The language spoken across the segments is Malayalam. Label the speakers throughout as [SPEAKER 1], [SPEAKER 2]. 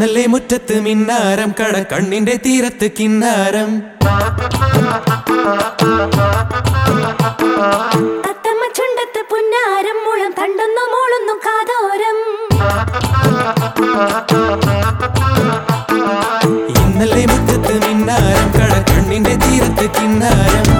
[SPEAKER 1] മുറ്റത്ത് മിന്നാരം കട കണ്ണിന്റെ തീരത്ത് കിന്നാരം.
[SPEAKER 2] തത്തമ്മ ചുണ്ടത്ത് പുന്നാരം മുളം തണ്ടുന്നു മോളൊന്നും കാതോരം.
[SPEAKER 1] ഇന്നലെ മുറ്റത്ത് മിന്നാരം കട കണ്ണിന്റെ തീരത്ത് കിന്നാരം.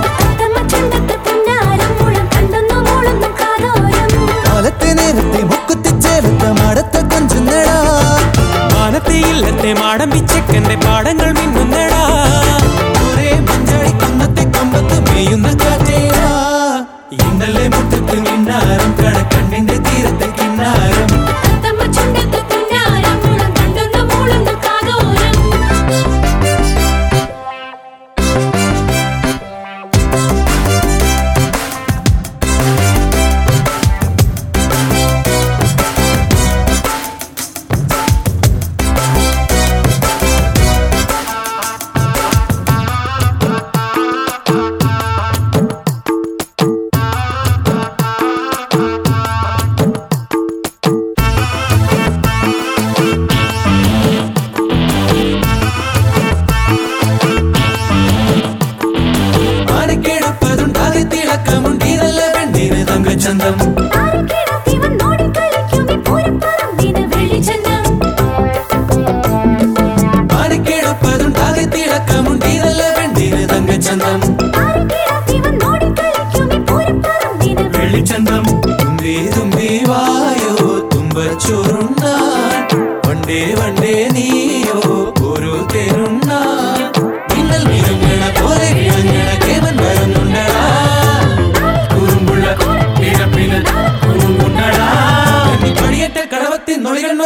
[SPEAKER 1] நீயோ? ஒரு தெருண்ணா? நீங்கள் விரும்பின போல இழங்கின கேவன் வருந்துண்டடா குறும்புள்ள இழப்பின குறும்புண்டடா? நீ படியட்ட கடவத்தின் நொழிகள்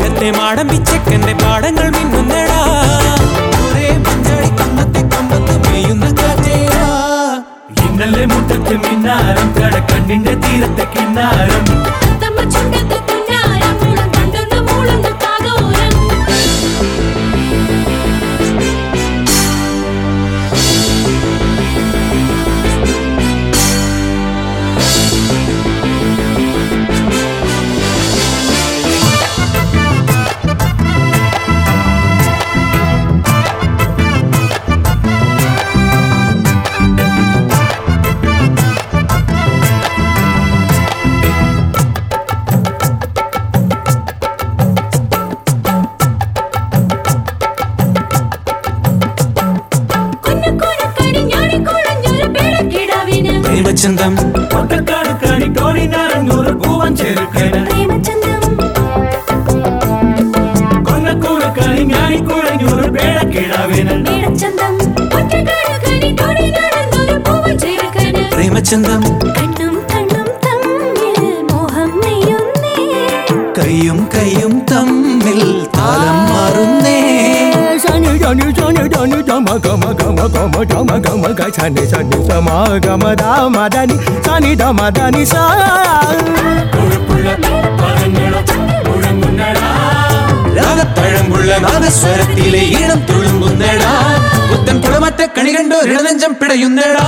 [SPEAKER 1] മാനത്തെ ഇല്ലത്തെ മാടം പിച്ചക്കന്റെ പാടങ്ങൾ മിന്നുന്നടാ. ഇന്നലെ
[SPEAKER 3] മിന്നാരം
[SPEAKER 1] കടക്കണ്ണിന്റെ തീരത്തെ
[SPEAKER 3] കിന്നാരം.
[SPEAKER 1] പ്രേമചന്തം
[SPEAKER 3] ഒറ്റക്കാട് കണി കോടി നാരങ്ങൂറ് പൂവൻ ചെറുക്കന.
[SPEAKER 2] പ്രേമചന്ദം.
[SPEAKER 3] കൊന്നക്കൂട് കണി ഞാനിക്കുഴഞ്ഞൂറ് പേടക്കിടാവിന്.
[SPEAKER 1] പ്രേമചന്തം
[SPEAKER 2] കണ്ണും കണ്ണും തമ്മിൽ മോഹം
[SPEAKER 3] దని దని దని దమ గమ గమ గమ దమ గమ గ సని సని సమ గమ దమ దని సని దమ దని సా
[SPEAKER 1] பழங்குள்ள நாதஸ்வரத்திலே ஈனம் துழும்புந்தடா புத்தன் புலமற்ற கணிகண்டோ இடநெஞ்சம் பிடையுந்தடா.